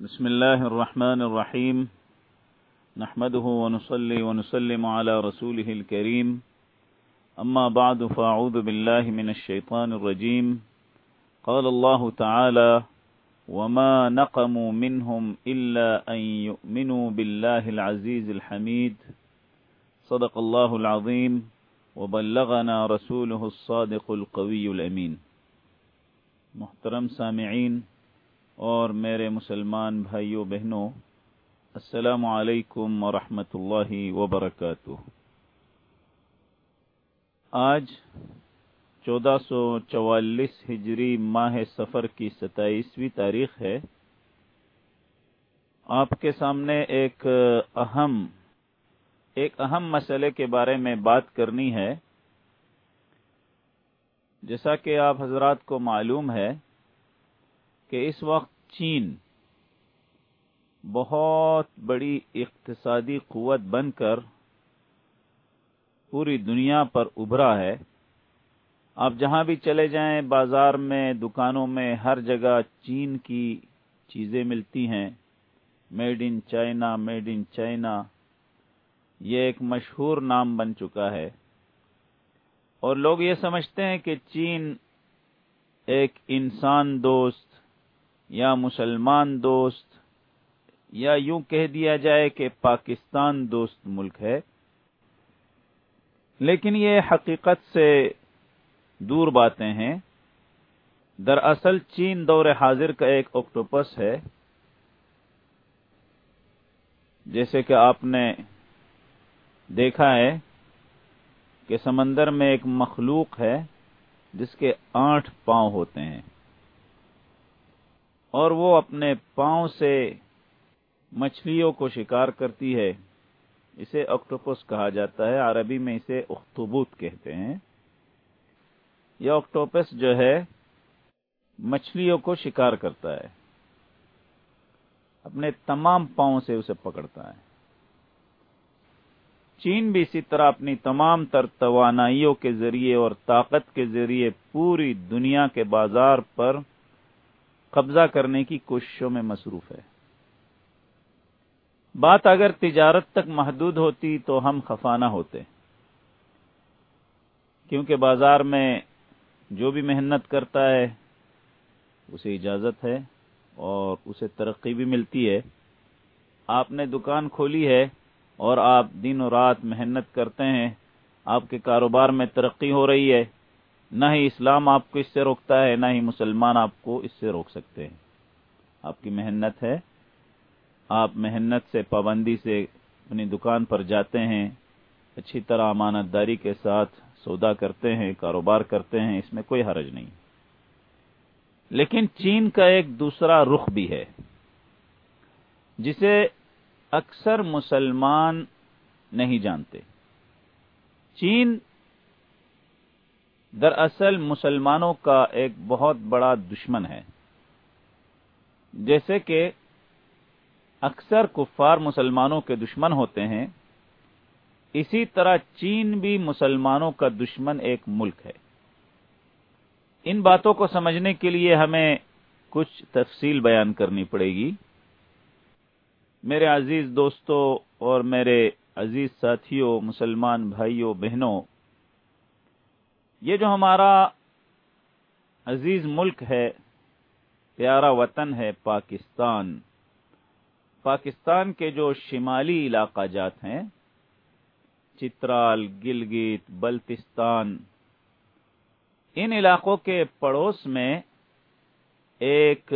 بسم الله الرحمن الرحيم نحمده ونصلي ونسلم على رسوله الكريم أما بعد فأعوذ بالله من الشيطان الرجيم قال الله تعالى وما نقموا منهم إلا أن يؤمنوا بالله العزيز الحميد صدق الله العظيم وبلغنا رسوله الصادق القوي الأمين محترم سامعین اور میرے مسلمان بھائیوں بہنوں، السلام علیکم ورحمۃ اللہ وبرکاتہ۔ آج چودہ سو چوالیس ہجری ماہ سفر کی ستائیسویں تاریخ ہے۔ آپ کے سامنے ایک اہم ایک اہم مسئلے کے بارے میں بات کرنی ہے۔ جیسا کہ آپ حضرات کو معلوم ہے کہ اس وقت چین بہت بڑی اقتصادی قوت بن کر پوری دنیا پر ابھرا ہے۔ آپ جہاں بھی چلے جائیں، بازار میں، دکانوں میں، ہر جگہ چین کی چیزیں ملتی ہیں۔ Made in China made in China یہ ایک مشہور نام بن چکا ہے۔ اور لوگ یہ سمجھتے ہیں کہ چین ایک انسان دوست یا مسلمان دوست، یا یوں کہہ دیا جائے کہ پاکستان دوست ملک ہے۔ لیکن یہ حقیقت سے دور باتیں ہیں۔ دراصل چین دور حاضر کا ایک آکٹوپس ہے۔ جیسے کہ آپ نے دیکھا ہے کہ سمندر میں ایک مخلوق ہے جس کے آٹھ پاؤں ہوتے ہیں۔ اور وہ اپنے پاؤں سے مچھلیوں کو شکار کرتی ہے۔ اسے آکٹوپس کہا جاتا ہے، عربی میں اسے اختبوت کہتے ہیں۔ یہ آکٹوپس جو ہے، مچھلیوں کو شکار کرتا ہے۔ اپنے تمام پاؤں سے اسے پکڑتا ہے۔ چین بھی اسی طرح اپنی تمام تر توانائیوں کے ذریعے اور طاقت کے ذریعے پوری دنیا کے بازار پر قبضہ کرنے کی کوششوں میں مصروف ہے۔ بات اگر تجارت تک محدود ہوتی تو ہم خفانہ ہوتے۔ کیونکہ بازار میں جو بھی محنت کرتا ہے، اسے اجازت ہے اور اسے ترقی بھی ملتی ہے۔ آپ نے دکان کھولی ہے اور آپ دن و رات محنت کرتے ہیں۔ آپ کے کاروبار میں ترقی ہو رہی ہے۔ نہ ہی اسلام آپ کو اس سے روکتا ہے، نہ ہی مسلمان آپ کو اس سے روک سکتے ہیں۔ آپ کی محنت ہے۔ آپ محنت سے، پابندی سے اپنی دکان پر جاتے ہیں۔ اچھی طرح امانت داری کے ساتھ سودا کرتے ہیں، کاروبار کرتے ہیں، اس میں کوئی حرج نہیں۔ لیکن چین کا ایک دوسرا رخ بھی ہے، جسے اکثر مسلمان نہیں جانتے۔ چین دراصل مسلمانوں کا ایک بہت بڑا دشمن ہے۔ جیسے کہ اکثر کفار مسلمانوں کے دشمن ہوتے ہیں، اسی طرح چین بھی مسلمانوں کا دشمن ایک ملک ہے۔ ان باتوں کو سمجھنے کے لیے ہمیں کچھ تفصیل بیان کرنی پڑے گی۔ میرے عزیز دوستوں اور میرے عزیز ساتھیوں، مسلمان بھائیوں، بہنوں یہ جو ہمارا عزیز ملک ہے، پیارا وطن ہے پاکستان۔ پاکستان کے جو شمالی علاقہ جات ہیں، چترال، گلگت، بلتستان، ان علاقوں کے پڑوس میں ایک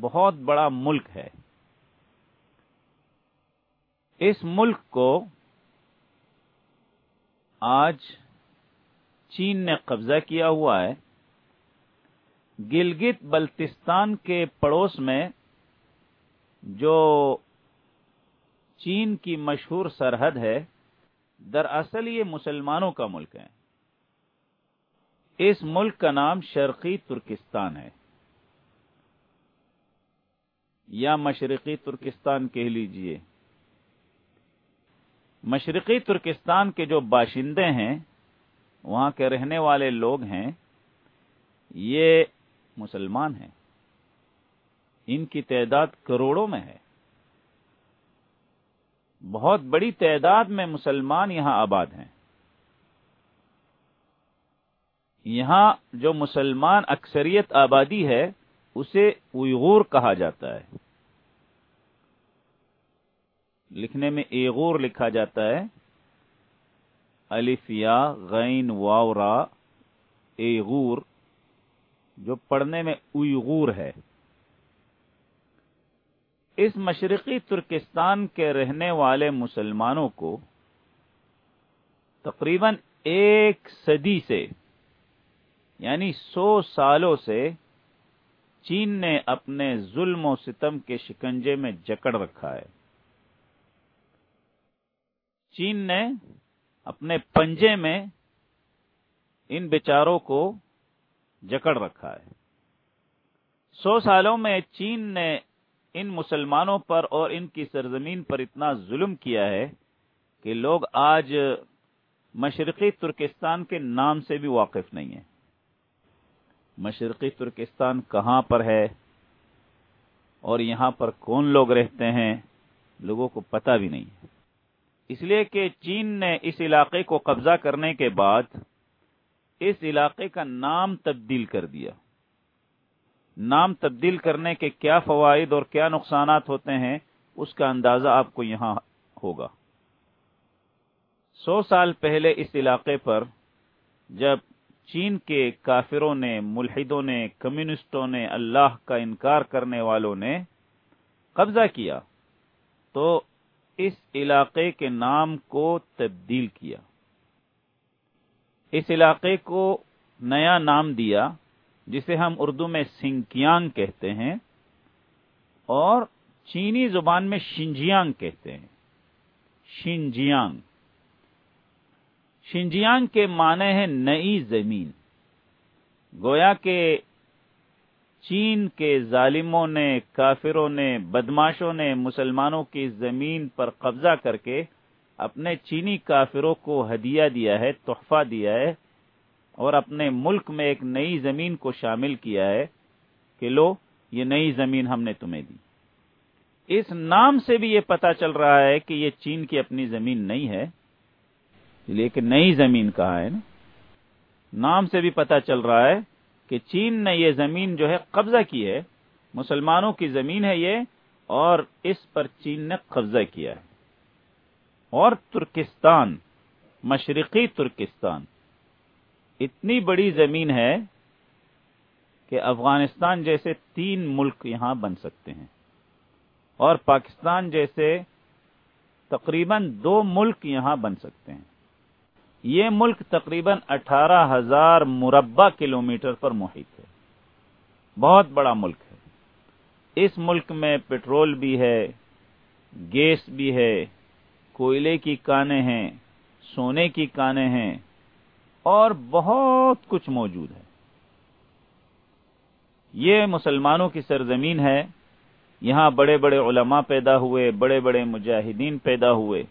بہت بڑا ملک ہے۔ اس ملک کو آج چین نے قبضہ کیا ہوا ہے۔ گلگت بلتستان کے پڑوس میں جو چین کی مشہور سرحد ہے، دراصل یہ مسلمانوں کا ملک ہے۔ اس ملک کا نام شرقی ترکستان ہے۔ یا مشرقی ترکستان کہہ لیجیے۔ مشرقی ترکستان کے جو باشندے ہیں وہاں کے رہنے والے لوگ ہیں، یہ مسلمان ہیں۔ ان کی تعداد کروڑوں میں ہے۔ بہت بڑی تعداد میں مسلمان یہاں آباد ہیں۔ یہاں جو مسلمان اکثریت آبادی ہے، اسے ایغور کہا جاتا ہے۔ لکھنے میں ایغور لکھا جاتا ہے۔ الفیا غین واورا ایغور جو پڑھنے میں ایغور ہے۔ اس مشرقی ترکستان کے رہنے والے مسلمانوں کو تقریباً ایک صدی سے یعنی سو سالوں سے چین نے اپنے ظلم و ستم کے شکنجے میں جکڑ رکھا ہے۔ چین نے اپنے پنجے میں ان بیچاروں کو جکڑ رکھا ہے۔ سو سالوں میں چین نے ان مسلمانوں پر اور ان کی سرزمین پر اتنا ظلم کیا ہے کہ لوگ آج مشرقی ترکستان کے نام سے بھی واقف نہیں ہیں۔ مشرقی ترکستان کہاں پر ہے اور یہاں پر کون لوگ رہتے ہیں، لوگوں کو پتہ بھی نہیں ہے۔ اس لیے کہ چین نے اس علاقے کو قبضہ کرنے کے بعد اس علاقے کا نام تبدیل کر دیا۔ نام تبدیل کرنے کے کیا فوائد اور کیا نقصانات ہوتے ہیں، اس کا اندازہ آپ کو یہاں ہوگا۔ سو سال پہلے اس علاقے پر جب چین کے کافروں نے، ملحدوں نے، کمیونسٹوں نے، اللہ کا انکار کرنے والوں نے قبضہ کیا، تو اس علاقے کے نام کو تبدیل کیا۔ اس علاقے کو نیا نام دیا، جسے ہم اردو میں سنکیانگ کہتے ہیں، اور چینی زبان میں شنجیانگ کہتے ہیں۔ شنجیانگ۔ شنجیانگ کے معنی ہے نئی زمین۔ گویا کہ چین کے ظالموں نے، کافروں نے بدماشوں نے مسلمانوں کی زمین پر قبضہ کر کے اپنے چینی کافروں کو ہدیہ دیا ہے، تحفہ دیا ہے اور اپنے ملک میں ایک نئی زمین کو شامل کیا ہے کہ لو، یہ نئی زمین ہم نے تمہیں دی۔ اس نام سے بھی یہ پتا چل رہا ہے کہ یہ چین کی اپنی زمین نہیں ہے۔ لیکن نئی زمین کہا ہے نا۔ نام سے بھی پتا چل رہا ہے کہ چین نے یہ زمین جو ہے قبضہ کی ہے، مسلمانوں کی زمین ہے یہ، اور اس پر چین نے قبضہ کیا ہے۔ اور ترکستان، مشرقی ترکستان، اتنی بڑی زمین ہے کہ افغانستان جیسے تین ملک یہاں بن سکتے ہیں۔ اور پاکستان جیسے تقریباً دو ملک یہاں بن سکتے ہیں۔ یہ ملک تقریباً اٹھارہ ہزار مربع کلومیٹر پر محیط ہے۔ بہت بڑا ملک ہے۔ اس ملک میں پٹرول بھی ہے، گیس بھی ہے، کوئلے کی کانیں ہیں، سونے کی کانیں ہیں اور بہت کچھ موجود ہے۔ یہ مسلمانوں کی سرزمین ہے۔ یہاں بڑے بڑے علماء پیدا ہوئے، بڑے بڑے مجاہدین پیدا ہوئے۔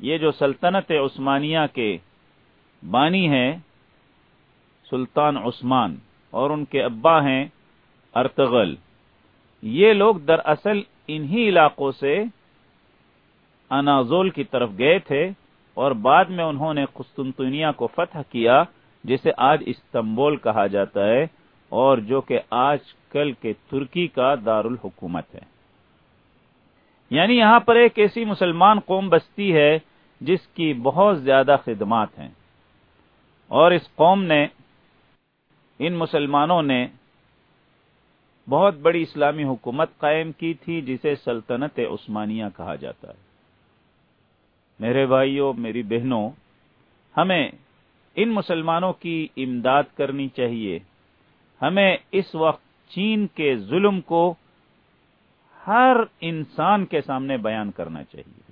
یہ جو سلطنت عثمانیہ کے بانی ہیں، سلطان عثمان اور ان کے ابا ہیں ارتغل، یہ لوگ دراصل انہی علاقوں سے انازول کی طرف گئے تھے اور بعد میں انہوں نے قسطنطنیہ کو فتح کیا، جسے آج استنبول کہا جاتا ہے اور جو کہ آج کل کے ترکی کا دارالحکومت ہے۔ یعنی یہاں پر ایک ایسی مسلمان قوم بستی ہے جس کی بہت زیادہ خدمات ہیں۔ اور اس قوم نے، ان مسلمانوں نے بہت بڑی اسلامی حکومت قائم کی تھی، جسے سلطنت عثمانیہ کہا جاتا ہے۔ میرے بھائیوں، میری بہنوں، ہمیں ان مسلمانوں کی امداد کرنی چاہیے۔ ہمیں اس وقت چین کے ظلم کو ہر انسان کے سامنے بیان کرنا چاہیے۔